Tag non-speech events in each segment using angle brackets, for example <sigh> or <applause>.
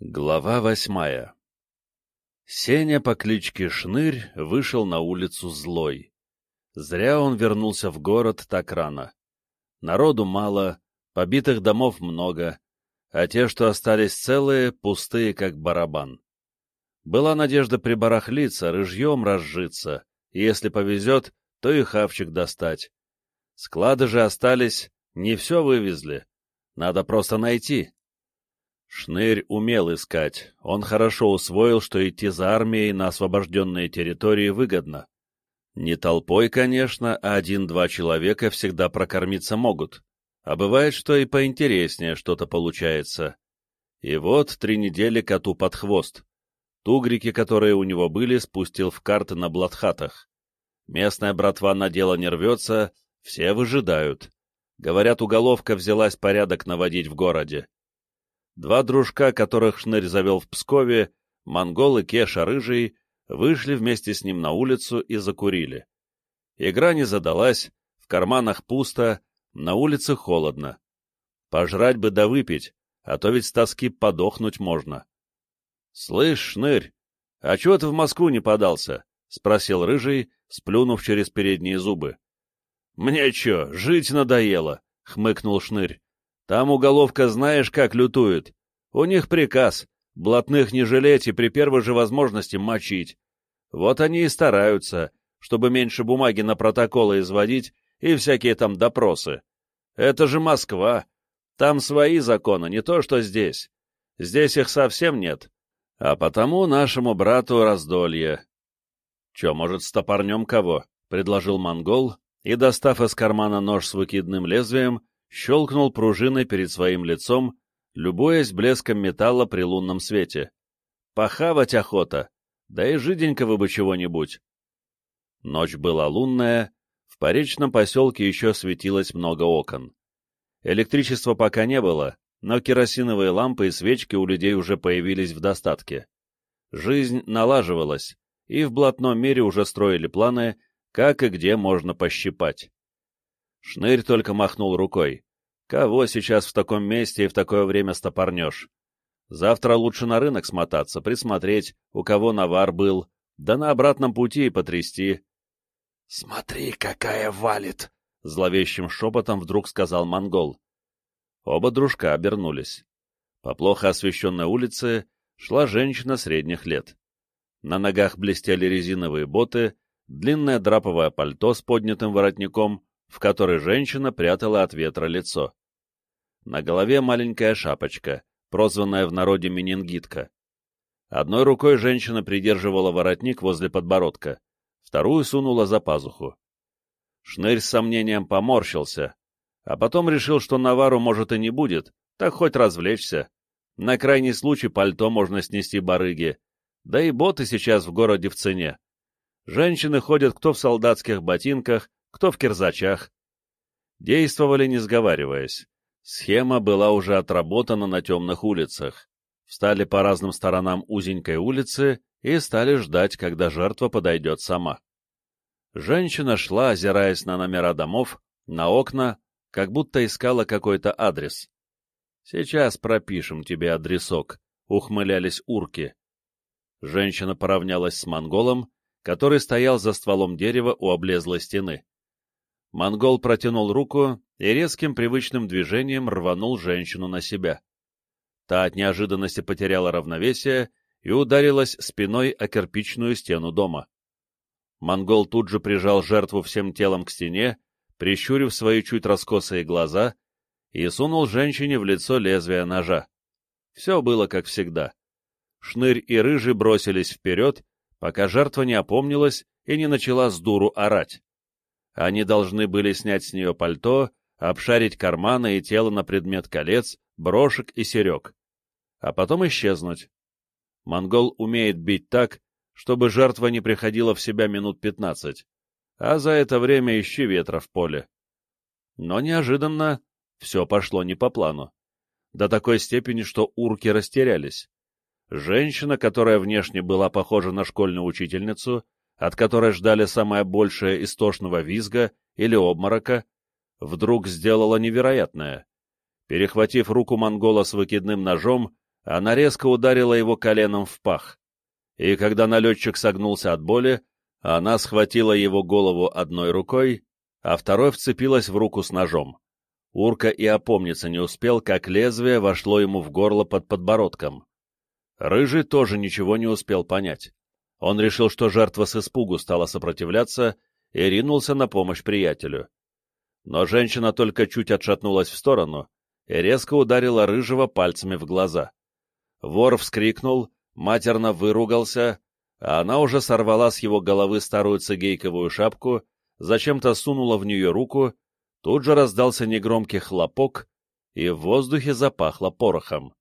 Глава восьмая Сеня по кличке Шнырь вышел на улицу злой. Зря он вернулся в город так рано. Народу мало, побитых домов много, а те, что остались целые, пустые, как барабан. Была надежда прибарахлиться, рыжьем разжиться, и если повезет, то и хавчик достать. Склады же остались, не все вывезли. Надо просто найти. Шнырь умел искать, он хорошо усвоил, что идти за армией на освобожденные территории выгодно. Не толпой, конечно, а один-два человека всегда прокормиться могут. А бывает, что и поинтереснее что-то получается. И вот три недели коту под хвост. Тугрики, которые у него были, спустил в карты на блатхатах. Местная братва на дело не рвется, все выжидают. Говорят, уголовка взялась порядок наводить в городе. Два дружка, которых Шнырь завел в Пскове, монгол и Кеша Рыжий, вышли вместе с ним на улицу и закурили. Игра не задалась, в карманах пусто, на улице холодно. Пожрать бы да выпить, а то ведь с тоски подохнуть можно. — Слышь, Шнырь, а чего ты в Москву не подался? — спросил Рыжий, сплюнув через передние зубы. — Мне чё, жить надоело, — хмыкнул Шнырь. Там уголовка знаешь, как лютует. У них приказ — блатных не жалеть и при первой же возможности мочить. Вот они и стараются, чтобы меньше бумаги на протоколы изводить и всякие там допросы. Это же Москва. Там свои законы, не то что здесь. Здесь их совсем нет. А потому нашему брату раздолье. — Че, может, стопорнем кого? — предложил монгол, и, достав из кармана нож с выкидным лезвием, щелкнул пружиной перед своим лицом, любуясь блеском металла при лунном свете. Похавать охота, да и жиденького бы чего-нибудь. Ночь была лунная, в поречном поселке еще светилось много окон. Электричества пока не было, но керосиновые лампы и свечки у людей уже появились в достатке. Жизнь налаживалась, и в блатном мире уже строили планы, как и где можно пощипать. Шнырь только махнул рукой. Кого сейчас в таком месте и в такое время стопорнешь? Завтра лучше на рынок смотаться, присмотреть, у кого навар был, да на обратном пути и потрясти. — Смотри, какая валит! — зловещим шепотом вдруг сказал монгол. Оба дружка обернулись. По плохо освещенной улице шла женщина средних лет. На ногах блестели резиновые боты, длинное драповое пальто с поднятым воротником, в которой женщина прятала от ветра лицо. На голове маленькая шапочка, прозванная в народе менингитка. Одной рукой женщина придерживала воротник возле подбородка, вторую сунула за пазуху. Шнырь с сомнением поморщился, а потом решил, что навару может и не будет, так хоть развлечься. На крайний случай пальто можно снести барыги, да и боты сейчас в городе в цене. Женщины ходят кто в солдатских ботинках, кто в кирзачах. Действовали не сговариваясь. Схема была уже отработана на темных улицах. Встали по разным сторонам узенькой улицы и стали ждать, когда жертва подойдет сама. Женщина шла, озираясь на номера домов, на окна, как будто искала какой-то адрес. «Сейчас пропишем тебе адресок», — ухмылялись урки. Женщина поравнялась с монголом, который стоял за стволом дерева у облезлой стены. Монгол протянул руку и резким привычным движением рванул женщину на себя. Та от неожиданности потеряла равновесие и ударилась спиной о кирпичную стену дома. Монгол тут же прижал жертву всем телом к стене, прищурив свои чуть раскосые глаза, и сунул женщине в лицо лезвие ножа. Все было как всегда. Шнырь и Рыжий бросились вперед, пока жертва не опомнилась и не начала с дуру орать. Они должны были снять с нее пальто, обшарить карманы и тело на предмет колец, брошек и серег, а потом исчезнуть. Монгол умеет бить так, чтобы жертва не приходила в себя минут пятнадцать, а за это время ищи ветра в поле. Но неожиданно все пошло не по плану. До такой степени, что урки растерялись. Женщина, которая внешне была похожа на школьную учительницу, от которой ждали самое большее истошного визга или обморока, вдруг сделала невероятное. Перехватив руку монгола с выкидным ножом, она резко ударила его коленом в пах. И когда налетчик согнулся от боли, она схватила его голову одной рукой, а второй вцепилась в руку с ножом. Урка и опомниться не успел, как лезвие вошло ему в горло под подбородком. Рыжий тоже ничего не успел понять. Он решил, что жертва с испугу стала сопротивляться и ринулся на помощь приятелю. Но женщина только чуть отшатнулась в сторону и резко ударила Рыжего пальцами в глаза. Вор вскрикнул, матерно выругался, а она уже сорвала с его головы старую цигейковую шапку, зачем-то сунула в нее руку, тут же раздался негромкий хлопок, и в воздухе запахло порохом.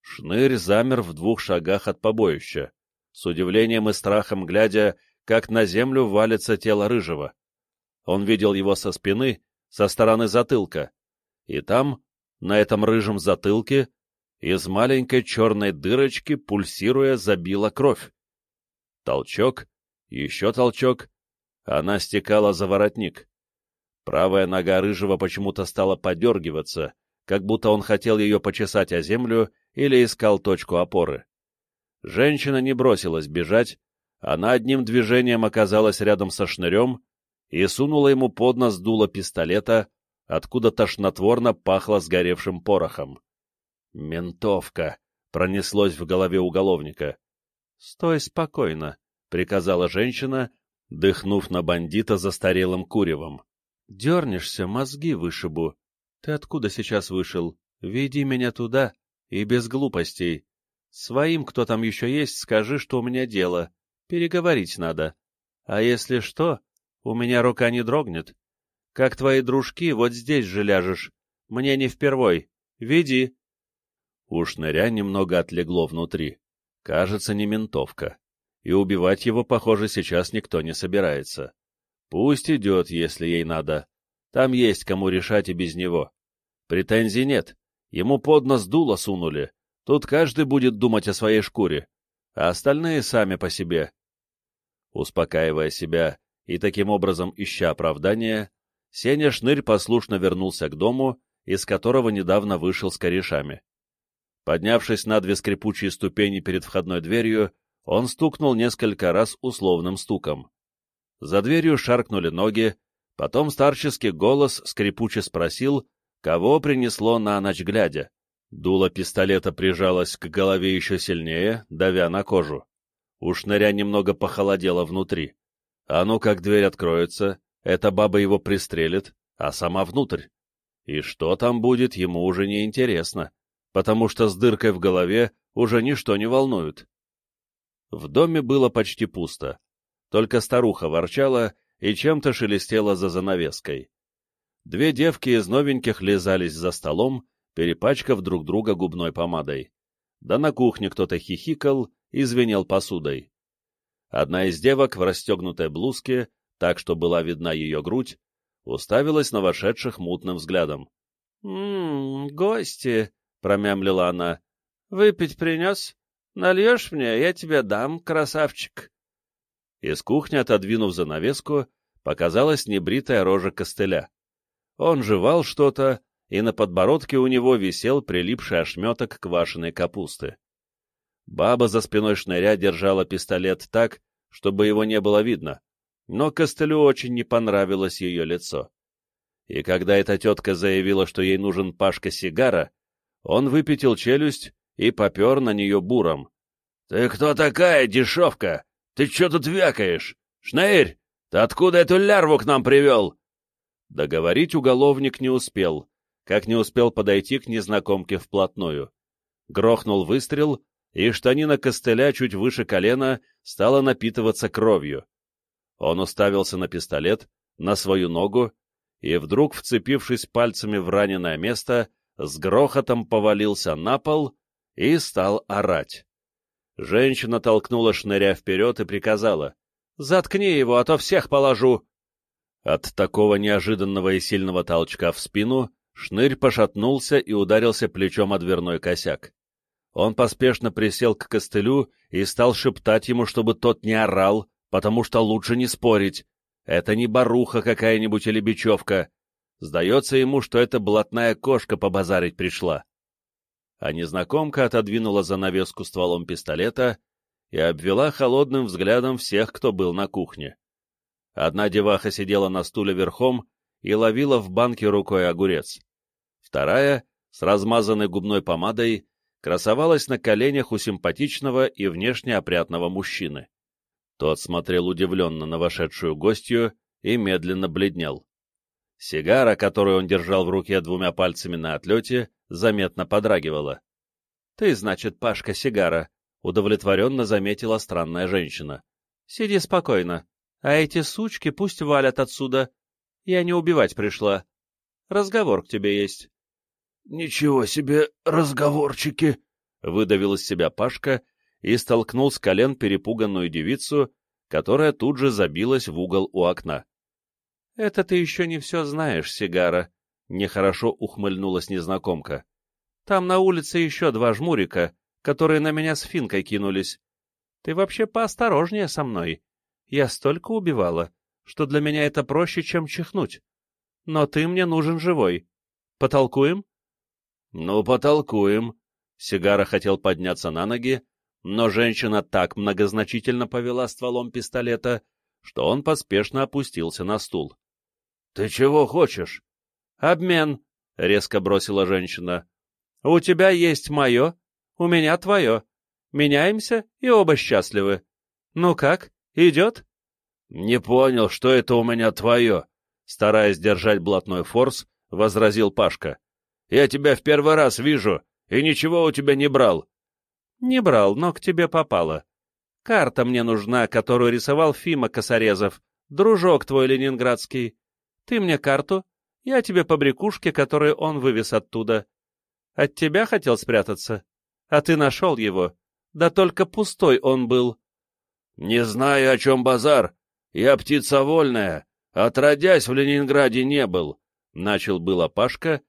Шнырь замер в двух шагах от побоища, с удивлением и страхом глядя, как на землю валится тело Рыжего. Он видел его со спины, со стороны затылка, и там, на этом рыжем затылке, из маленькой черной дырочки, пульсируя, забила кровь. Толчок, еще толчок, она стекала за воротник. Правая нога рыжего почему-то стала подергиваться, как будто он хотел ее почесать о землю или искал точку опоры. Женщина не бросилась бежать, она одним движением оказалась рядом со шнырем и сунула ему под нос дуло пистолета, откуда тошнотворно пахло сгоревшим порохом. «Ментовка!» — пронеслось в голове уголовника. «Стой спокойно», — приказала женщина, дыхнув на бандита застарелым куревом. «Дернешься, мозги вышибу. Ты откуда сейчас вышел? Веди меня туда, и без глупостей. Своим, кто там еще есть, скажи, что у меня дело. Переговорить надо. А если что, у меня рука не дрогнет. Как твои дружки, вот здесь же ляжешь. Мне не впервой. Веди». У шныря немного отлегло внутри. Кажется, не ментовка и убивать его, похоже, сейчас никто не собирается. Пусть идет, если ей надо. Там есть кому решать и без него. Претензий нет. Ему под нос дуло сунули. Тут каждый будет думать о своей шкуре, а остальные сами по себе. Успокаивая себя и таким образом ища оправдания, Сеня Шнырь послушно вернулся к дому, из которого недавно вышел с корешами. Поднявшись на две скрипучие ступени перед входной дверью, он стукнул несколько раз условным стуком. За дверью шаркнули ноги, потом старческий голос скрипуче спросил, кого принесло на ночь глядя. Дуло пистолета прижалось к голове еще сильнее, давя на кожу. У шныря немного похолодело внутри. А ну как дверь откроется, эта баба его пристрелит, а сама внутрь. И что там будет, ему уже не интересно, потому что с дыркой в голове уже ничто не волнует. В доме было почти пусто. Только старуха ворчала и чем-то шелестела за занавеской. Две девки из новеньких лизались за столом, перепачкав друг друга губной помадой. Да на кухне кто-то хихикал и звенел посудой. Одна из девок в расстегнутой блузке, так что была видна ее грудь, уставилась на вошедших мутным взглядом. «М-м, гости!» — промямлила она. «Выпить принес?» Нальешь мне, я тебе дам, красавчик. Из кухни, отодвинув занавеску, показалась небритая рожа костыля. Он жевал что-то, и на подбородке у него висел прилипший ошметок квашеной капусты. Баба за спиной шныря держала пистолет так, чтобы его не было видно, но костылю очень не понравилось ее лицо. И когда эта тетка заявила, что ей нужен пашка сигара, он выпятил челюсть и попер на нее буром. — Ты кто такая, дешевка? Ты что тут вякаешь? Шнейрь, ты откуда эту лярву к нам привел? Договорить уголовник не успел, как не успел подойти к незнакомке вплотную. Грохнул выстрел, и штанина костыля чуть выше колена стала напитываться кровью. Он уставился на пистолет, на свою ногу, и вдруг, вцепившись пальцами в раненое место, с грохотом повалился на пол и стал орать. Женщина толкнула шныря вперед и приказала. «Заткни его, а то всех положу!» От такого неожиданного и сильного толчка в спину шнырь пошатнулся и ударился плечом о дверной косяк. Он поспешно присел к костылю и стал шептать ему, чтобы тот не орал, потому что лучше не спорить. Это не баруха какая-нибудь или бечевка. Сдается ему, что это блатная кошка побазарить пришла. а незнакомка отодвинула занавеску стволом пистолета и обвела холодным взглядом всех, кто был на кухне. Одна деваха сидела на стуле верхом и ловила в банке рукой огурец. Вторая, с размазанной губной помадой, красовалась на коленях у симпатичного и внешне опрятного мужчины. Тот смотрел удивленно на вошедшую гостью и медленно бледнел. Сигара, которую он держал в руке двумя пальцами на отлете, заметно подрагивала. — Ты, значит, Пашка Сигара, — удовлетворенно заметила странная женщина. — Сиди спокойно, а эти сучки пусть валят отсюда. Я не убивать пришла. Разговор к тебе есть. — Ничего себе разговорчики! — выдавил из себя Пашка и столкнул с колен перепуганную девицу, которая тут же забилась в угол у окна. — Это ты еще не все знаешь, Сигара, — нехорошо ухмыльнулась незнакомка. — Там на улице еще два жмурика, которые на меня с финкой кинулись. Ты вообще поосторожнее со мной. Я столько убивала, что для меня это проще, чем чихнуть. Но ты мне нужен живой. Потолкуем? — Ну, потолкуем. Сигара хотел подняться на ноги, но женщина так многозначительно повела стволом пистолета, что он поспешно опустился на стул. — Ты чего хочешь? — Обмен, — резко бросила женщина. — У тебя есть мое, у меня твое. Меняемся и оба счастливы. Ну как, идет? — Не понял, что это у меня твое, — стараясь держать блатной форс, возразил Пашка. — Я тебя в первый раз вижу, и ничего у тебя не брал. Не брал, но к тебе попало. Карта мне нужна, которую рисовал Фима Косорезов, дружок твой ленинградский. Ты мне карту, я тебе побрякушки, которые он вывез оттуда. От тебя хотел спрятаться, а ты нашел его. Да только пустой он был. — Не знаю, о чем базар. Я птица вольная, отродясь в Ленинграде не был, — начал было Пашка,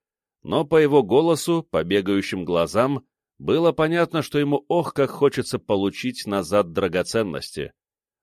но по его голосу, по бегающим глазам, было понятно, что ему ох, как хочется получить назад драгоценности.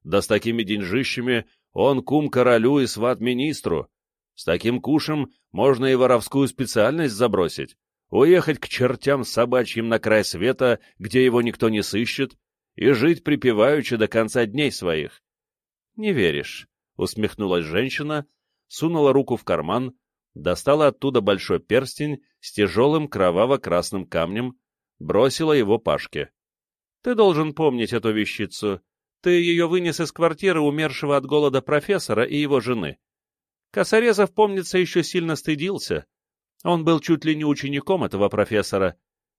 Да с такими деньжищами он кум королю и сват министру. С таким кушем можно и воровскую специальность забросить, уехать к чертям собачьим на край света, где его никто не сыщет, и жить припеваючи до конца дней своих. — Не веришь, — усмехнулась женщина, сунула руку в карман, достала оттуда большой перстень с тяжелым кроваво-красным камнем, бросила его Пашке. «Ты должен помнить эту вещицу. Ты ее вынес из квартиры умершего от голода профессора и его жены. Косорезов, помнится, еще сильно стыдился. Он был чуть ли не учеником этого профессора.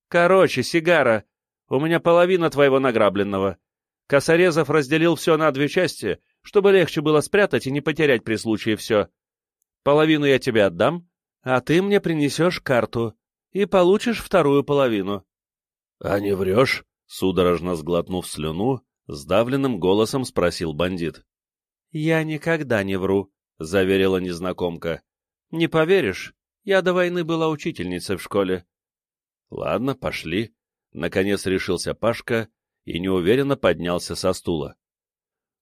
Короче, сигара. У меня половина твоего награбленного. Косорезов разделил все на две части, чтобы легче было спрятать и не потерять при случае все. Половину я тебе отдам, а ты мне принесешь карту и получишь вторую половину. — А не врешь? — судорожно сглотнув слюну, сдавленным голосом спросил бандит. — Я никогда не вру, — заверила незнакомка. — Не поверишь, я до войны была учительницей в школе. — Ладно, пошли. Наконец решился Пашка и неуверенно поднялся со стула.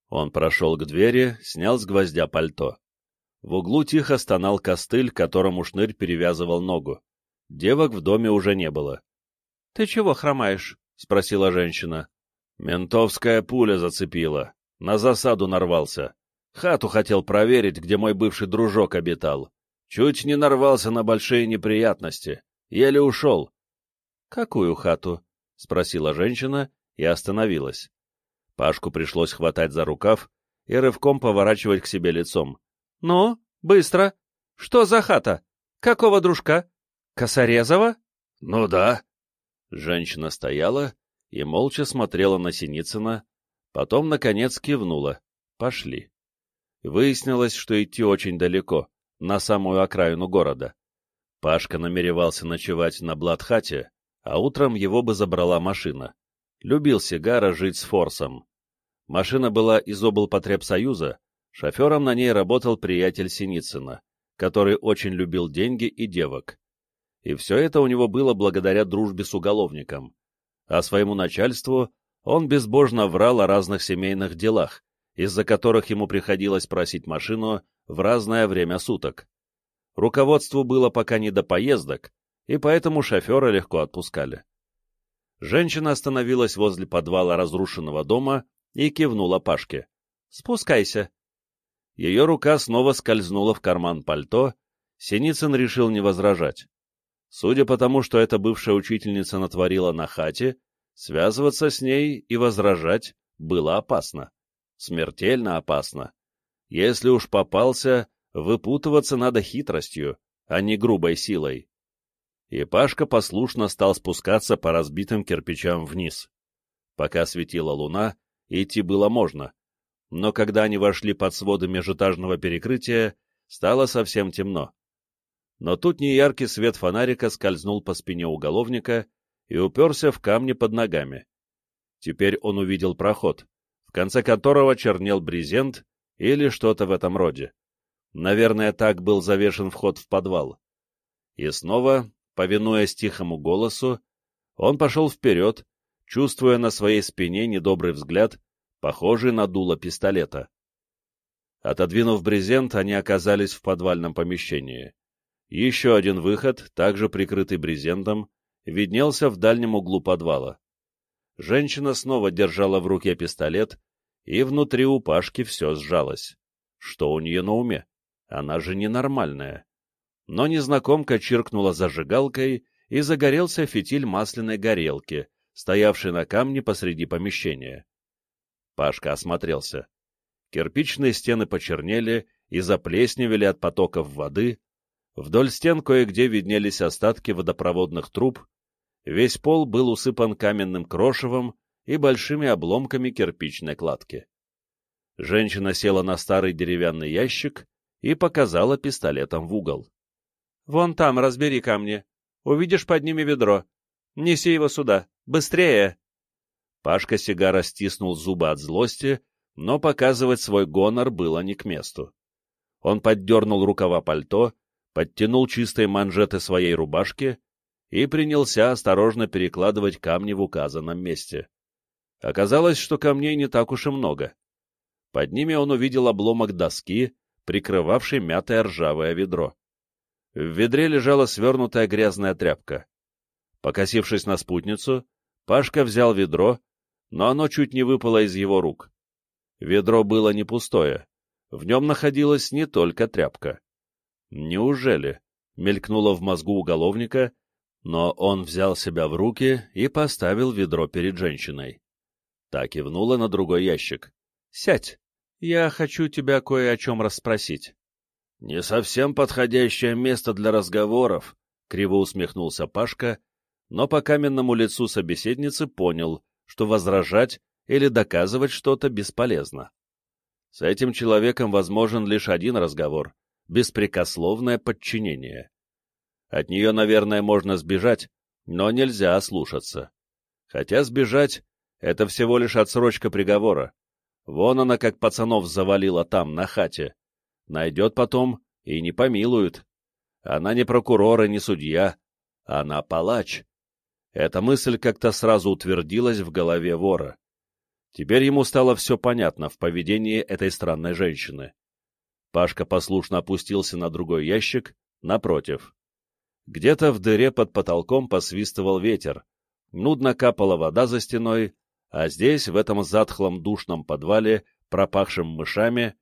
Он прошел к двери, снял с гвоздя пальто. В углу тихо стонал костыль, которому шнырь перевязывал ногу. Девок в доме уже не было. — Ты чего хромаешь? — спросила женщина. — Ментовская пуля зацепила. На засаду нарвался. Хату хотел проверить, где мой бывший дружок обитал. Чуть не нарвался на большие неприятности. Еле ушел. — Какую хату? — спросила женщина и остановилась. Пашку пришлось хватать за рукав и рывком поворачивать к себе лицом. — Ну, быстро. Что за хата? Какого дружка? Косорезова? — Ну да. Женщина стояла и молча смотрела на Синицына, потом, наконец, кивнула. Пошли. Выяснилось, что идти очень далеко, на самую окраину города. Пашка намеревался ночевать на Бладхате, а утром его бы забрала машина. Любил Сигара жить с форсом. Машина была из облпотребсоюза, шофером на ней работал приятель Синицына, который очень любил деньги и девок. И все это у него было благодаря дружбе с уголовником. А своему начальству он безбожно врал о разных семейных делах, из-за которых ему приходилось просить машину в разное время суток. Руководству было пока не до поездок, и поэтому шофера легко отпускали. Женщина остановилась возле подвала разрушенного дома и кивнула Пашке. «Спускайся». Ее рука снова скользнула в карман пальто, Синицын решил не возражать. Судя по тому, что эта бывшая учительница натворила на хате, связываться с ней и возражать было опасно. Смертельно опасно. Если уж попался, выпутываться надо хитростью, а не грубой силой. И Пашка послушно стал спускаться по разбитым кирпичам вниз. Пока светила луна, идти было можно, но когда они вошли под своды межэтажного перекрытия, стало совсем темно. Но тут неяркий свет фонарика скользнул по спине уголовника и уперся в камни под ногами. Теперь он увидел проход, в конце которого чернел брезент или что-то в этом роде. Наверное, так был завешен вход в подвал. И снова, повинуясь тихому голосу, он пошел вперед, чувствуя на своей спине недобрый взгляд, похожий на дуло пистолета. Отодвинув брезент, они оказались в подвальном помещении. Еще один выход, также прикрытый брезентом, виднелся в дальнем углу подвала. Женщина снова держала в руке пистолет, и внутри у Пашки все сжалось. Что у нее на уме? Она же ненормальная. Но незнакомка чиркнула зажигалкой, и загорелся фитиль масляной горелки, стоявшей на камне посреди помещения. Пашка осмотрелся. Кирпичные стены почернели и заплесневели от потоков воды, вдоль стен кое-где виднелись остатки водопроводных труб, весь пол был усыпан каменным крошевом и большими обломками кирпичной кладки. Женщина села на старый деревянный ящик и показала пистолетом в угол. — Вон там разбери камни. Увидишь под ними ведро. Неси его сюда. Быстрее! Пашка сигара стиснул зубы от злости, но показывать свой гонор было не к месту. Он поддернул рукава пальто, подтянул чистые манжеты своей рубашки и принялся осторожно перекладывать камни в указанном месте. Оказалось, что камней не так уж и много. Под ними он увидел обломок доски, прикрывавший мятое ржавое ведро. В ведре лежала свернутая грязная тряпка. Покосившись на спутницу, Пашка взял ведро, но оно чуть не выпало из его рук. Ведро было не пустое, в нем находилась не только тряпка. Неужели? Мелькнуло в мозгу уголовника, но он взял себя в руки и поставил ведро перед женщиной. Так кивнула на другой ящик. «Сядь, я хочу тебя кое о чем расспросить». «Не совсем подходящее место для разговоров», — криво усмехнулся Пашка, но по каменному лицу собеседницы понял, что возражать или доказывать что-то бесполезно. С этим человеком возможен лишь один разговор — беспрекословное подчинение. От нее, наверное, можно сбежать, но нельзя ослушаться. Хотя сбежать — это всего лишь отсрочка приговора. Вон она, как пацанов завалила там, на хате. Найдет потом и не помилует. Она не прокурор и не судья, она палач. Эта мысль как-то сразу утвердилась в голове вора. Теперь ему стало все понятно в поведении этой странной женщины. Пашка послушно опустился на другой ящик, напротив. Где-то в дыре под потолком посвистывал ветер, нудно капала вода за стеной, а здесь, в этом затхлом душном подвале, пропахшем мышами,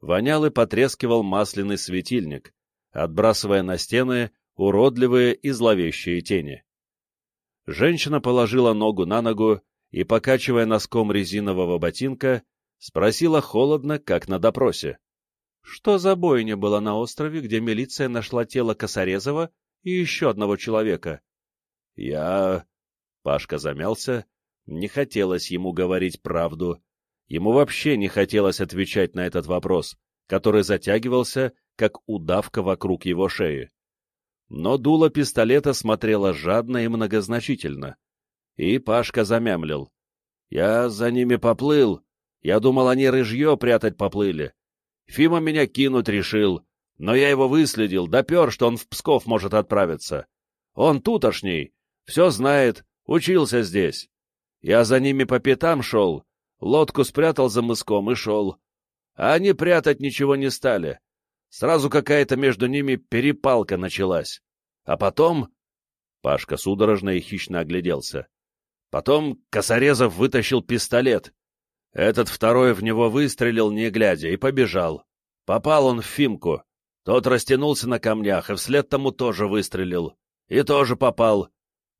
вонял и потрескивал масляный светильник, отбрасывая на стены уродливые и зловещие тени. Женщина положила ногу на ногу и, покачивая носком резинового ботинка, спросила холодно, как на допросе. Что за бойня была на острове, где милиция нашла тело Косорезова и еще одного человека? Я... Пашка замялся. Не хотелось ему говорить правду. Ему вообще не хотелось отвечать на этот вопрос, который затягивался, как удавка вокруг его шеи но дуло пистолета смотрело жадно и многозначительно. И Пашка замямлил. «Я за ними поплыл. Я думал, они рыжье прятать поплыли. Фима меня кинуть решил, но я его выследил, допер, что он в Псков может отправиться. Он тутошний, все знает, учился здесь. Я за ними по пятам шел, лодку спрятал за мыском и шел. А они прятать ничего не стали. Сразу какая-то между ними перепалка началась. А потом... Пашка судорожно и хищно огляделся. Потом Косорезов вытащил пистолет. Этот второй в него выстрелил, не глядя, и побежал. Попал он в Фимку. Тот растянулся на камнях, и вслед тому тоже выстрелил. И тоже попал.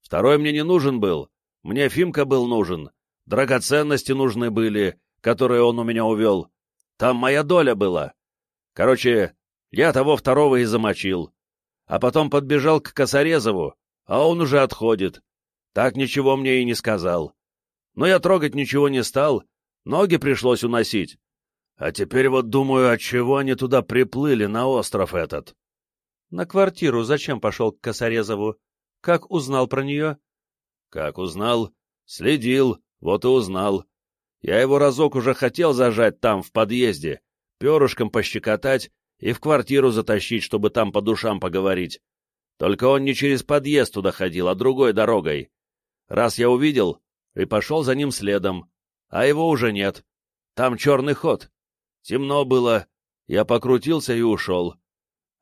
Второй мне не нужен был. Мне Фимка был нужен. Драгоценности нужны были, которые он у меня увел. Там моя доля была. Короче, я того второго и замочил. А потом подбежал к Косорезову, а он уже отходит. Так ничего мне и не сказал. Но я трогать ничего не стал, ноги пришлось уносить. А теперь вот думаю, отчего они туда приплыли, на остров этот. На квартиру зачем пошел к Косорезову? Как узнал про нее? Как узнал? Следил, вот и узнал. Я его разок уже хотел зажать там, в подъезде, перышком пощекотать и в квартиру затащить, чтобы там по душам поговорить. Только он не через подъезд туда ходил, а другой дорогой. Раз я увидел, и пошел за ним следом, а его уже нет. Там черный ход. Темно было, я покрутился и ушел.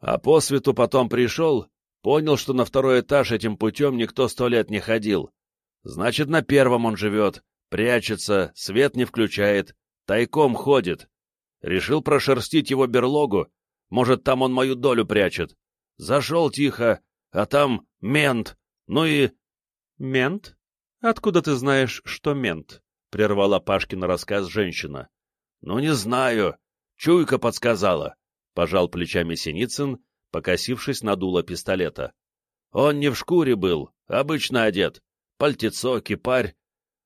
А по свету потом пришел, понял, что на второй этаж этим путем никто сто лет не ходил. Значит, на первом он живет, прячется, свет не включает, тайком ходит. Решил прошерстить его берлогу, может, там он мою долю прячет. Зашел тихо, а там мент, ну и... — Мент? Откуда ты знаешь, что мент? — прервала Пашкина рассказ женщина. — Ну, не знаю. Чуйка подсказала, — пожал плечами Синицын, покосившись на дуло пистолета. Он не в шкуре был, обычно одет. Пальтецо, кипарь.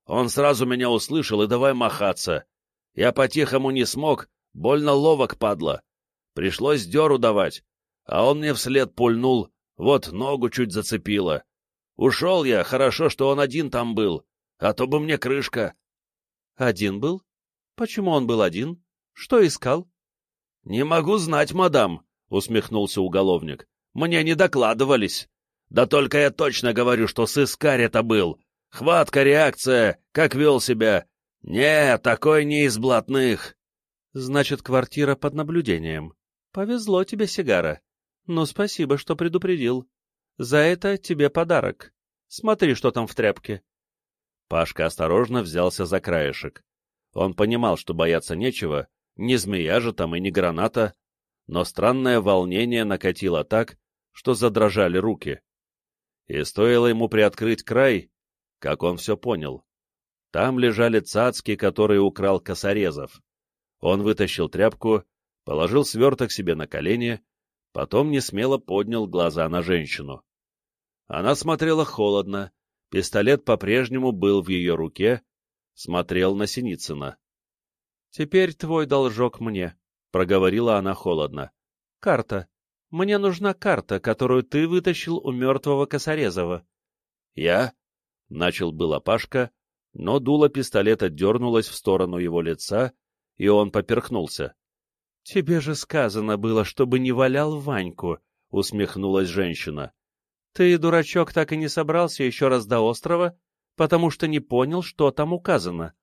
Он сразу меня услышал и давай махаться. Я по-тихому не смог, больно ловок падла. Пришлось дёру давать, а он мне вслед пульнул, вот ногу чуть зацепило. Ушел я, хорошо, что он один там был, а то бы мне крышка. Один был? Почему он был один? Что искал? Не могу знать, мадам, усмехнулся уголовник. Мне не докладывались. Да только я точно говорю, что сыскарь это был. Хватка, реакция, как вел себя. Не, такой не из блатных. Значит, квартира под наблюдением. Повезло тебе, Сигара. Ну, спасибо, что предупредил. За это тебе подарок. Смотри, что там в тряпке. Пашка осторожно взялся за краешек. Он понимал, что бояться нечего, не змея же там и не граната, но странное волнение накатило так, что задрожали руки. И стоило ему приоткрыть край, как он все понял. Там лежали цацки, которые украл косорезов. Он вытащил тряпку положил сверток себе на колени, потом несмело поднял глаза на женщину. Она смотрела холодно, пистолет по-прежнему был в ее руке, смотрел на Синицына. — Теперь твой должок мне, — проговорила она холодно. — Карта. Мне нужна карта, которую ты вытащил у мертвого Косорезова. — Я? — начал было Пашка, но дуло пистолета дернулось в сторону его лица, и он поперхнулся. — Тебе же сказано было, чтобы не валял Ваньку, — усмехнулась женщина. — Ты, дурачок, так и не собрался еще раз до острова, потому что не понял, что там указано.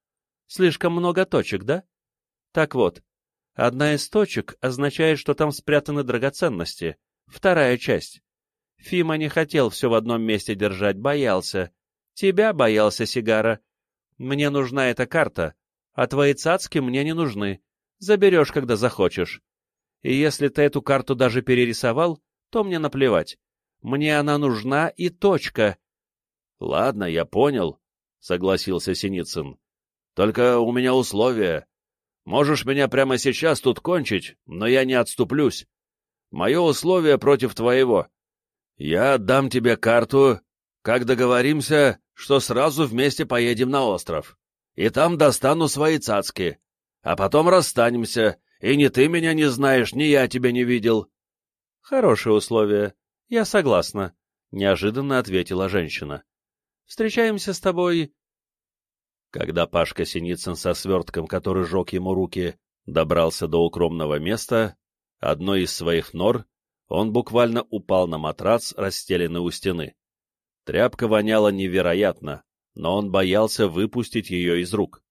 Слишком много точек, да? Так вот, одна из точек означает, что там спрятаны драгоценности, вторая часть. Фима не хотел все в одном месте держать, боялся. Тебя боялся, Сигара. Мне нужна эта карта, а твои цацки мне не нужны. Заберешь, когда захочешь. И если ты эту карту даже перерисовал, то мне наплевать. Мне она нужна и точка. — Ладно, я понял, — согласился Синицын. — Только у меня условия. Можешь меня прямо сейчас тут кончить, но я не отступлюсь. Мое условие против твоего. Я отдам тебе карту, как договоримся, что сразу вместе поедем на остров. И там достану свои цацки а потом расстанемся, и ни ты меня не знаешь, ни я тебя не видел. — Хорошее условие. Я согласна, — неожиданно ответила женщина. — Встречаемся с тобой... Когда Пашка Синицын со свертком, который жег ему руки, добрался до укромного места, одной из своих нор, он буквально упал на матрац, расстеленный у стены. Тряпка воняла невероятно, но он боялся выпустить ее из рук.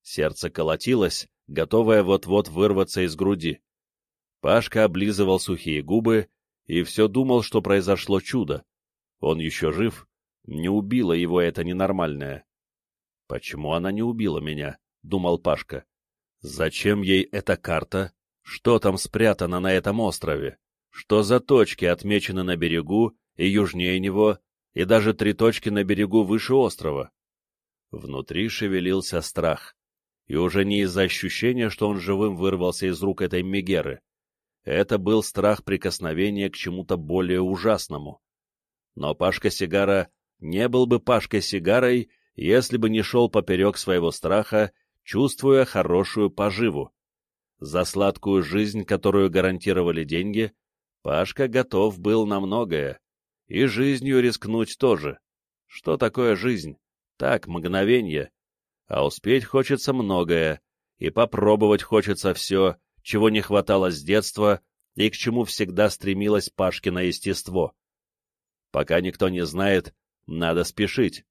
Сердце колотилось, готовое вот-вот вырваться из груди. Пашка облизывал сухие губы и все думал, что произошло чудо. Он еще жив, не убило его это ненормальное. Почему она не убила меня? — думал Пашка. Зачем ей эта карта? Что там спрятано на этом острове? Что за точки отмечены на берегу и южнее него, и даже три точки на берегу выше острова? Внутри шевелился страх. И уже не из-за ощущения, что он живым вырвался из рук этой Мегеры. Это был страх прикосновения к чему-то более ужасному. Но Пашка Сигара не был бы Пашкой Сигарой, если бы не шел поперек своего страха, чувствуя хорошую поживу. За сладкую жизнь, которую гарантировали деньги, Пашка готов был на многое. И жизнью рискнуть тоже. Что такое жизнь? Так, мгновенье. А успеть хочется многое, и попробовать хочется все, чего не хватало с детства и к чему всегда стремилось Пашкино естество. Пока никто не знает, надо спешить.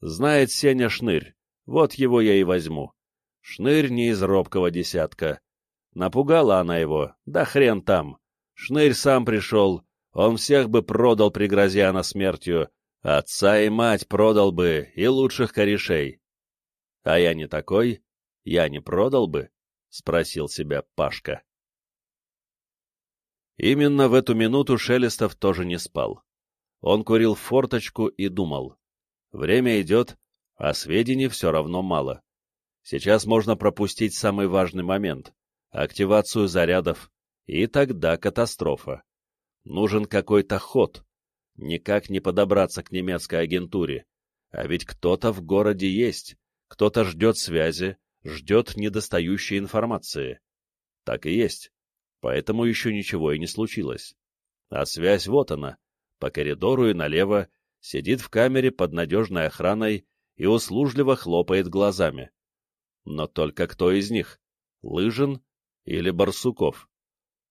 Знает Сеня Шнырь, вот его я и возьму. Шнырь не из робкого десятка. Напугала она его, да хрен там. Шнырь сам пришел, он всех бы продал, пригрозя на смертью. Отца и мать продал бы, и лучших корешей. А я не такой, я не продал бы, — спросил себя Пашка. Именно в эту минуту Шелестов тоже не спал. Он курил форточку и думал. Время идет, а сведений все равно мало. Сейчас можно пропустить самый важный момент — активацию зарядов, и тогда катастрофа. Нужен какой-то ход. Никак не подобраться к немецкой агентуре. А ведь кто-то в городе есть, кто-то ждет связи, ждет недостающей информации. Так и есть поэтому еще ничего и не случилось. А связь вот она, по коридору и налево, сидит в камере под надежной охраной и услужливо хлопает глазами. Но только кто из них? Лыжин или Барсуков?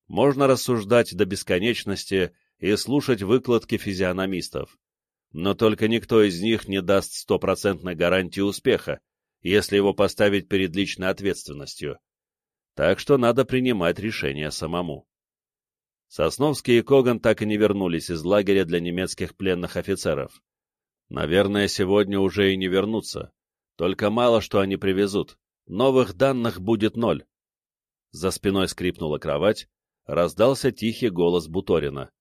Можно рассуждать до бесконечности и слушать выкладки физиономистов. Но только никто из них не даст стопроцентной гарантии успеха, если его поставить перед личной ответственностью так что надо принимать решение самому. Сосновский и Коган так и не вернулись из лагеря для немецких пленных офицеров. Наверное, сегодня уже и не вернутся. Только мало что они привезут. Новых данных будет ноль. За спиной скрипнула кровать, раздался тихий голос Буторина.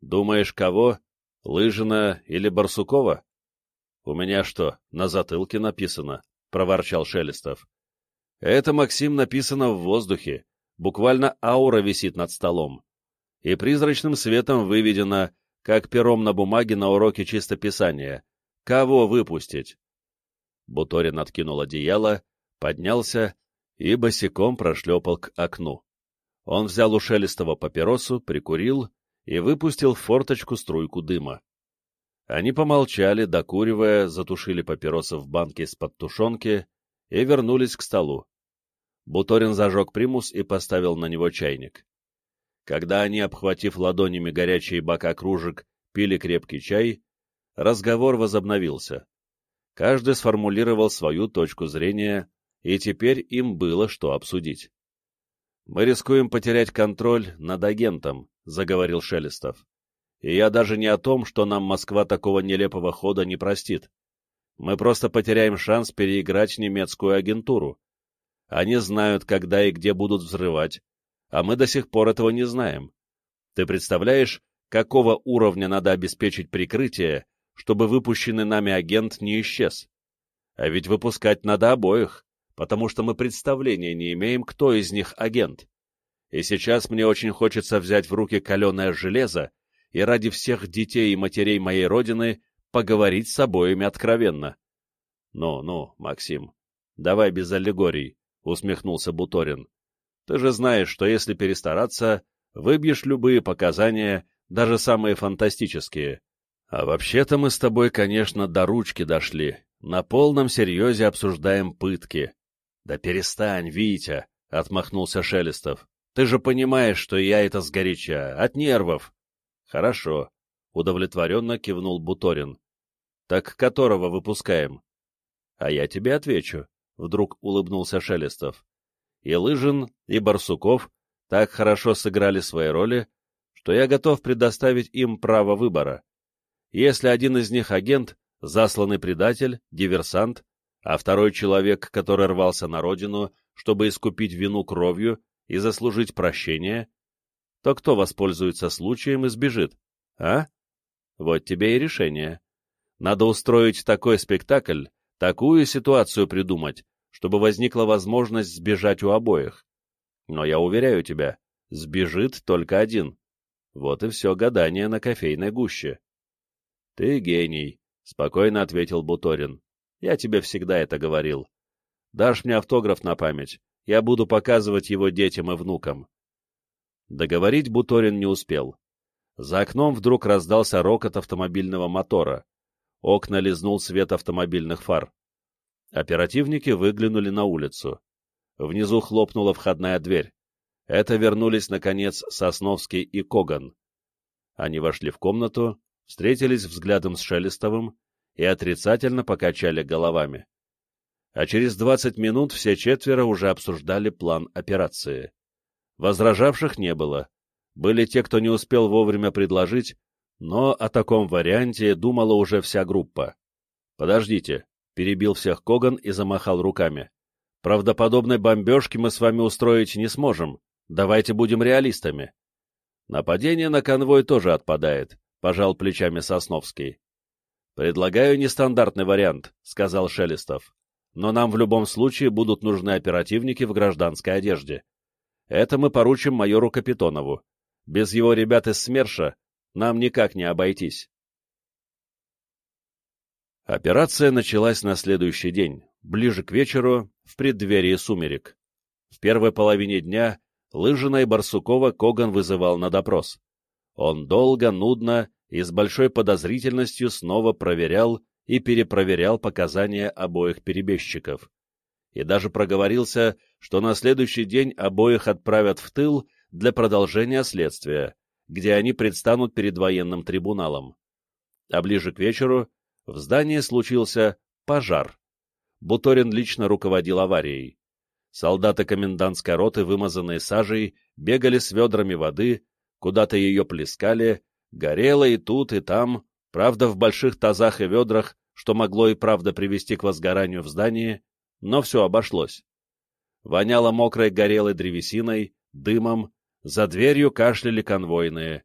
«Думаешь, кого? Лыжина или Барсукова?» «У меня что, на затылке написано?» — проворчал Шелестов. Это, Максим, написано в воздухе, буквально аура висит над столом. И призрачным светом выведено, как пером на бумаге на уроке чистописания. Кого выпустить? Буторин откинул одеяло, поднялся и босиком прошлепал к окну. Он взял у Шелестова папиросу, прикурил и выпустил в форточку струйку дыма. Они помолчали, докуривая, затушили папиросы в банке из-под тушенки и вернулись к столу. Буторин зажег примус и поставил на него чайник. Когда они, обхватив ладонями горячие бока кружек, пили крепкий чай, разговор возобновился. Каждый сформулировал свою точку зрения, и теперь им было что обсудить. «Мы рискуем потерять контроль над агентом», — заговорил Шелестов. «И я даже не о том, что нам Москва такого нелепого хода не простит. Мы просто потеряем шанс переиграть немецкую агентуру. Они знают, когда и где будут взрывать, а мы до сих пор этого не знаем. Ты представляешь, какого уровня надо обеспечить прикрытие, чтобы выпущенный нами агент не исчез? А ведь выпускать надо обоих, потому что мы представления не имеем, кто из них агент. И сейчас мне очень хочется взять в руки каленое железо и ради всех детей и матерей моей родины поговорить с обоими откровенно. Ну, ну, Максим, давай без аллегорий, — усмехнулся Буторин. Ты же знаешь, что если перестараться, выбьешь любые показания, даже самые фантастические. А вообще-то мы с тобой, конечно, до ручки дошли. На полном серьезе обсуждаем пытки. Да перестань, Витя, — отмахнулся Шелестов. Ты же понимаешь, что я это сгоряча, от нервов. Хорошо, — удовлетворенно кивнул Буторин. Так которого выпускаем? А я тебе отвечу, — вдруг улыбнулся Шелестов. И Лыжин, и Барсуков так хорошо сыграли свои роли, что я готов предоставить им право выбора. Если один из них агент, засланный предатель, диверсант, а второй человек, который рвался на родину, чтобы искупить вину кровью и заслужить прощение, то кто воспользуется случаем и сбежит, а? Вот тебе и решение. Надо устроить такой спектакль, такую ситуацию придумать, чтобы возникла возможность сбежать у обоих. Но я уверяю тебя, сбежит только один. Вот и все гадание на кофейной гуще. — Ты гений, — спокойно ответил Буторин. — Я тебе всегда это говорил. Дашь мне автограф на память, я буду показывать его детям и внукам. Договорить Буторин не успел. За окном вдруг раздался рокот автомобильного мотора. Окна лизнул свет автомобильных фар. Оперативники выглянули на улицу. Внизу хлопнула входная дверь. Это вернулись, наконец, Сосновский и Коган. Они вошли в комнату, встретились взглядом с Шелестовым и отрицательно покачали головами. А через двадцать минут все четверо уже обсуждали план операции. Возражавших не было. Были те, кто не успел вовремя предложить, но о таком варианте думала уже вся группа. «Подождите», — перебил всех Коган и замахал руками. «Правдоподобной бомбежки мы с вами устроить не сможем. Давайте будем реалистами». «Нападение на конвой тоже отпадает», — пожал плечами Сосновский. «Предлагаю нестандартный вариант», — сказал Шелестов. «Но нам в любом случае будут нужны оперативники в гражданской одежде. Это мы поручим майору Капитонову. Без его ребят из СМЕРШа нам никак не обойтись. Операция началась на следующий день, ближе к вечеру, в преддверии сумерек. В первой половине дня Лыжина и Барсукова Коган вызывал на допрос. Он долго, нудно и с большой подозрительностью снова проверял и перепроверял показания обоих перебежчиков и даже проговорился, что на следующий день обоих отправят в тыл для продолжения следствия, где они предстанут перед военным трибуналом. А ближе к вечеру в здании случился пожар. Буторин лично руководил аварией. Солдаты комендантской роты, вымазанные сажей, бегали с ведрами воды, куда-то ее плескали, горело и тут, и там, правда, в больших тазах и ведрах, что могло и правда привести к возгоранию в здании, но все обошлось. Воняло мокрой горелой древесиной, дымом, за дверью кашляли конвойные.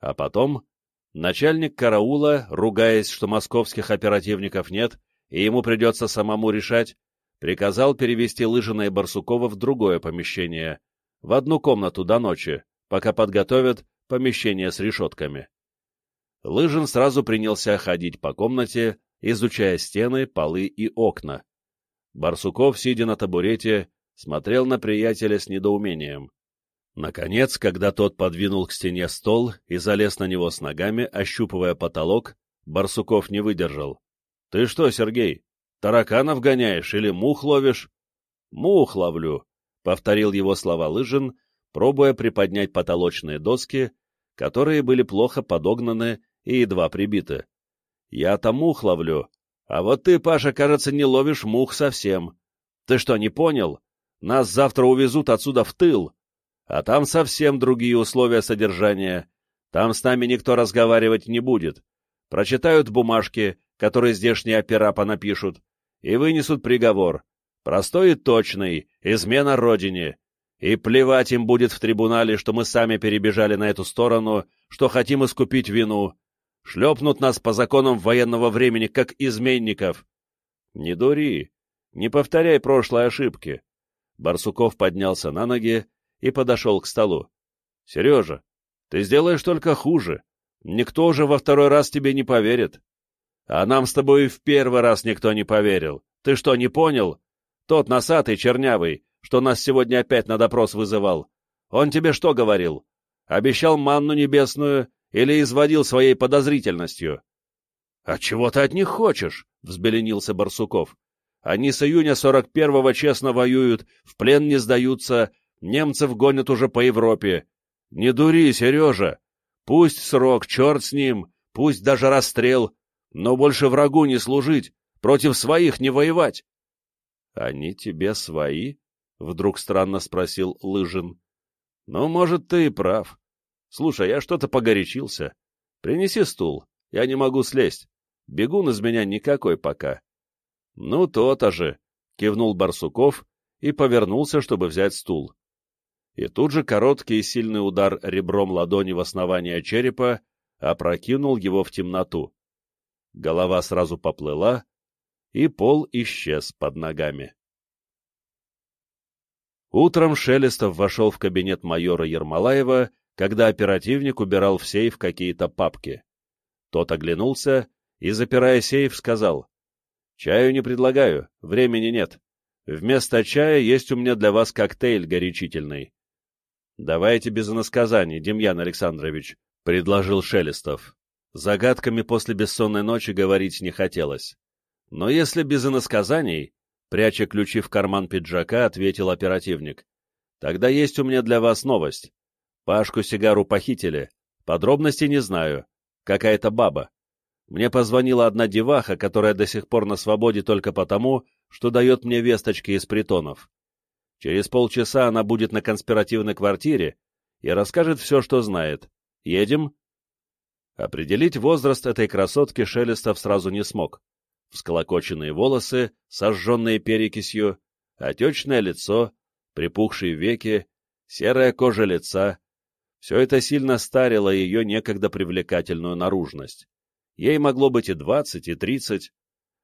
А потом начальник караула, ругаясь, что московских оперативников нет, и ему придется самому решать, приказал перевести Лыжина и Барсукова в другое помещение, в одну комнату до ночи, пока подготовят помещение с решетками. Лыжин сразу принялся ходить по комнате, изучая стены, полы и окна. Барсуков, сидя на табурете, смотрел на приятеля с недоумением. Наконец, когда тот подвинул к стене стол и залез на него с ногами, ощупывая потолок, Барсуков не выдержал. — Ты что, Сергей, тараканов гоняешь или мух ловишь? — Мух ловлю, — повторил его слова Лыжин, пробуя приподнять потолочные доски, которые были плохо подогнаны и едва прибиты. — Я-то мух ловлю, а вот ты, Паша, кажется, не ловишь мух совсем. Ты что, не понял? Нас завтра увезут отсюда в тыл. А там совсем другие условия содержания. Там с нами никто разговаривать не будет. Прочитают бумажки, которые здешние опера понапишут, и вынесут приговор. Простой и точный, измена родине. И плевать им будет в трибунале, что мы сами перебежали на эту сторону, что хотим искупить вину шлепнут нас по законам военного времени, как изменников. Не дури, не повторяй прошлой ошибки. Барсуков поднялся на ноги и подошел к столу. — Сережа, ты сделаешь только хуже. Никто же во второй раз тебе не поверит. А нам с тобой и в первый раз никто не поверил. Ты что, не понял? Тот носатый, чернявый, что нас сегодня опять на допрос вызывал. Он тебе что говорил? Обещал манну небесную или изводил своей подозрительностью? — А чего ты от них хочешь? — взбеленился Барсуков. — Они с июня сорок первого честно воюют, в плен не сдаются, немцев гонят уже по Европе. Не дури, Сережа. Пусть срок, черт с ним, пусть даже расстрел, но больше врагу не служить, против своих не воевать. — Они тебе свои? — вдруг странно спросил Лыжин. — Ну, может, ты и прав. Слушай, я что-то погорячился. Принеси стул, я не могу слезть. Бегун из меня никакой пока. Ну, то-то же, кивнул Барсуков и повернулся, чтобы взять стул. И тут же короткий и сильный удар ребром ладони в основание черепа опрокинул его в темноту. Голова сразу поплыла, и пол исчез под ногами. Утром Шелестов вошел в кабинет майора Ермолаева, когда оперативник убирал в сейф какие-то папки. Тот оглянулся и, запирая сейф, сказал, «Чаю не предлагаю, времени нет. Вместо чая есть у меня для вас коктейль горячительный». «Давайте без иносказаний, Демьян Александрович», — предложил Шелестов. Загадками после бессонной ночи говорить не хотелось. Но если без иносказаний, пряча ключи в карман пиджака, ответил оперативник, тогда есть у меня для вас новость. Пашку Сигару похитили. Подробности не знаю. Какая-то баба. Мне позвонила одна деваха, которая до сих пор на свободе только потому, что дает мне весточки из притонов. Через полчаса она будет на конспиративной квартире и расскажет все, что знает. Едем? Определить возраст этой красотки Шелестов сразу не смог. Всколокоченные волосы, сожженные перекисью, отечное лицо, припухшие веки, серая кожа лица — все это сильно старило ее некогда привлекательную наружность. Ей могло быть и двадцать, и тридцать.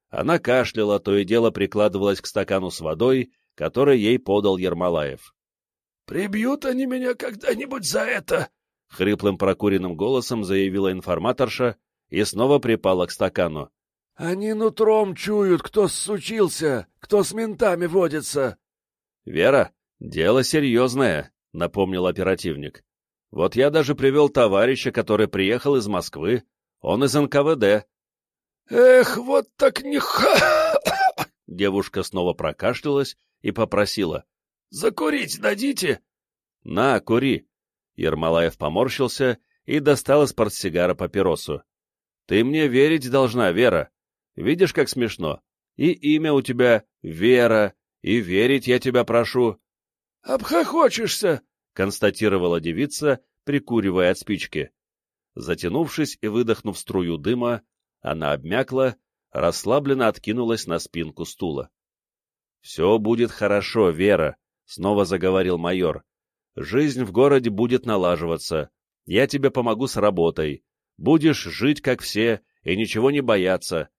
Она кашляла, то и дело прикладывалась к стакану с водой, который ей подал Ермолаев. — Прибьют они меня когда-нибудь за это! — хриплым прокуренным голосом заявила информаторша и снова припала к стакану. — Они нутром чуют, кто сучился, кто с ментами водится. — Вера, дело серьезное, — напомнил оперативник. — Вот я даже привел товарища, который приехал из Москвы, он из НКВД. — Эх, вот так не ха... <coughs> Девушка снова прокашлялась и попросила. — Закурить дадите? — На, кури. Ермолаев поморщился и достал из портсигара папиросу. — Ты мне верить должна, Вера. Видишь, как смешно? И имя у тебя Вера, и верить я тебя прошу. — Обхохочешься, — констатировала девица, прикуривая от спички. Затянувшись и выдохнув струю дыма, она обмякла, расслабленно откинулась на спинку стула. — Все будет хорошо, Вера, — снова заговорил майор. — Жизнь в городе будет налаживаться. Я тебе помогу с работой. Будешь жить, как все, и ничего не бояться.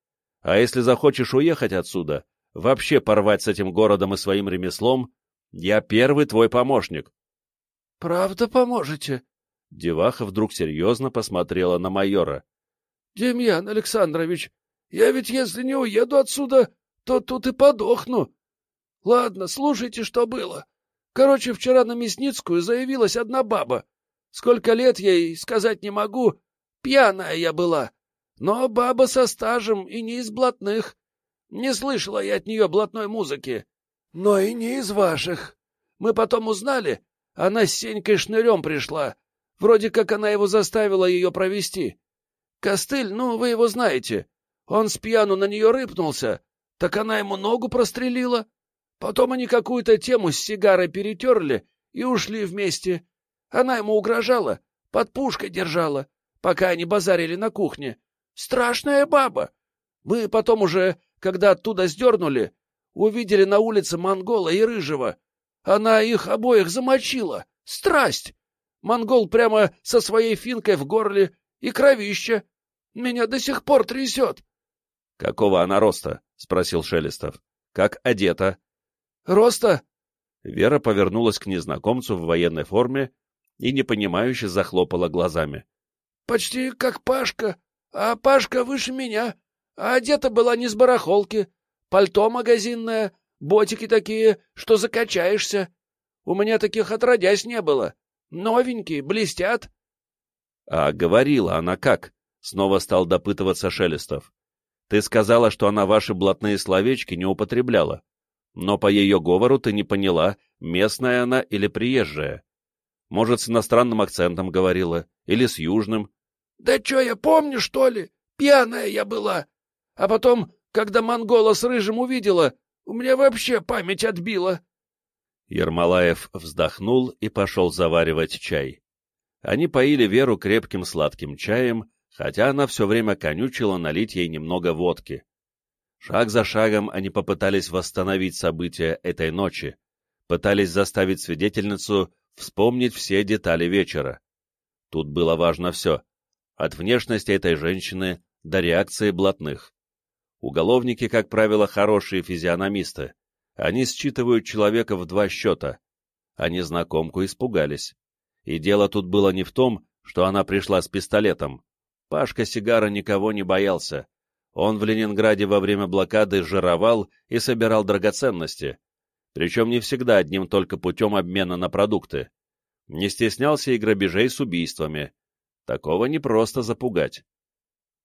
А если захочешь уехать отсюда, вообще порвать с этим городом и своим ремеслом, я первый твой помощник. — Правда поможете? Деваха вдруг серьезно посмотрела на майора. — Демьян Александрович, я ведь если не уеду отсюда, то тут и подохну. Ладно, слушайте, что было. Короче, вчера на Мясницкую заявилась одна баба. Сколько лет ей, сказать не могу. Пьяная я была. Но баба со стажем и не из блатных. Не слышала я от нее блатной музыки. Но и не из ваших. Мы потом узнали, она с Сенькой Шнырем пришла. Вроде как она его заставила ее провести. Костыль, ну, вы его знаете. Он с пьяну на нее рыпнулся, так она ему ногу прострелила. Потом они какую-то тему с сигарой перетерли и ушли вместе. Она ему угрожала, под пушкой держала, пока они базарили на кухне. Страшная баба. Мы потом уже, когда оттуда сдернули, увидели на улице Монгола и Рыжего. Она их обоих замочила. Страсть! Монгол прямо со своей финкой в горле и кровище. Меня до сих пор трясет. — Какого она роста? — спросил Шелестов. — Как одета? — Роста? Вера повернулась к незнакомцу в военной форме и непонимающе захлопала глазами. — Почти как Пашка, а Пашка выше меня. А одета была не с барахолки. Пальто магазинное, ботики такие, что закачаешься. У меня таких отродясь не было. Новенькие, блестят. — А говорила она как? — снова стал допытываться Шелестов. — Ты сказала, что она ваши блатные словечки не употребляла. Но по ее говору ты не поняла, местная она или приезжая. Может, с иностранным акцентом говорила, или с южным. — Да что я помню, что ли? Пьяная я была. А потом, когда монгола с рыжим увидела, у меня вообще память отбила. Ермолаев вздохнул и пошел заваривать чай. Они поили Веру крепким сладким чаем, хотя она все время конючила налить ей немного водки. Шаг за шагом они попытались восстановить события этой ночи, пытались заставить свидетельницу вспомнить все детали вечера. Тут было важно все, от внешности этой женщины до реакции блатных. Уголовники, как правило, хорошие физиономисты. Они считывают человека в два счета. А незнакомку испугались. И дело тут было не в том, что она пришла с пистолетом. Пашка Сигара никого не боялся. Он в Ленинграде во время блокады жировал и собирал драгоценности. Причем не всегда одним только путем обмена на продукты. Не стеснялся и грабежей с убийствами. Такого не просто запугать.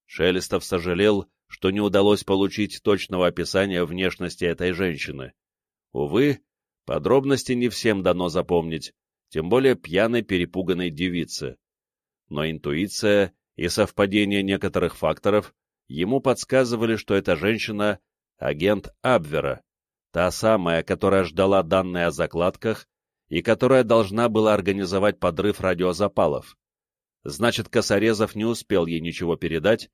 Шелестов сожалел, что не удалось получить точного описания внешности этой женщины. Увы, подробности не всем дано запомнить, тем более пьяной перепуганной девице. Но интуиция и совпадение некоторых факторов ему подсказывали, что эта женщина — агент Абвера, та самая, которая ждала данные о закладках и которая должна была организовать подрыв радиозапалов. Значит, Косорезов не успел ей ничего передать,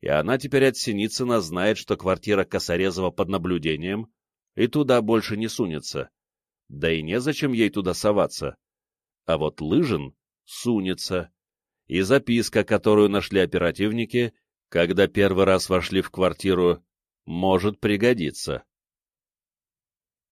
и она теперь от Синицына знает, что квартира Косорезова под наблюдением, и туда больше не сунется. Да и незачем ей туда соваться. А вот Лыжин сунется. И записка, которую нашли оперативники, когда первый раз вошли в квартиру, может пригодиться.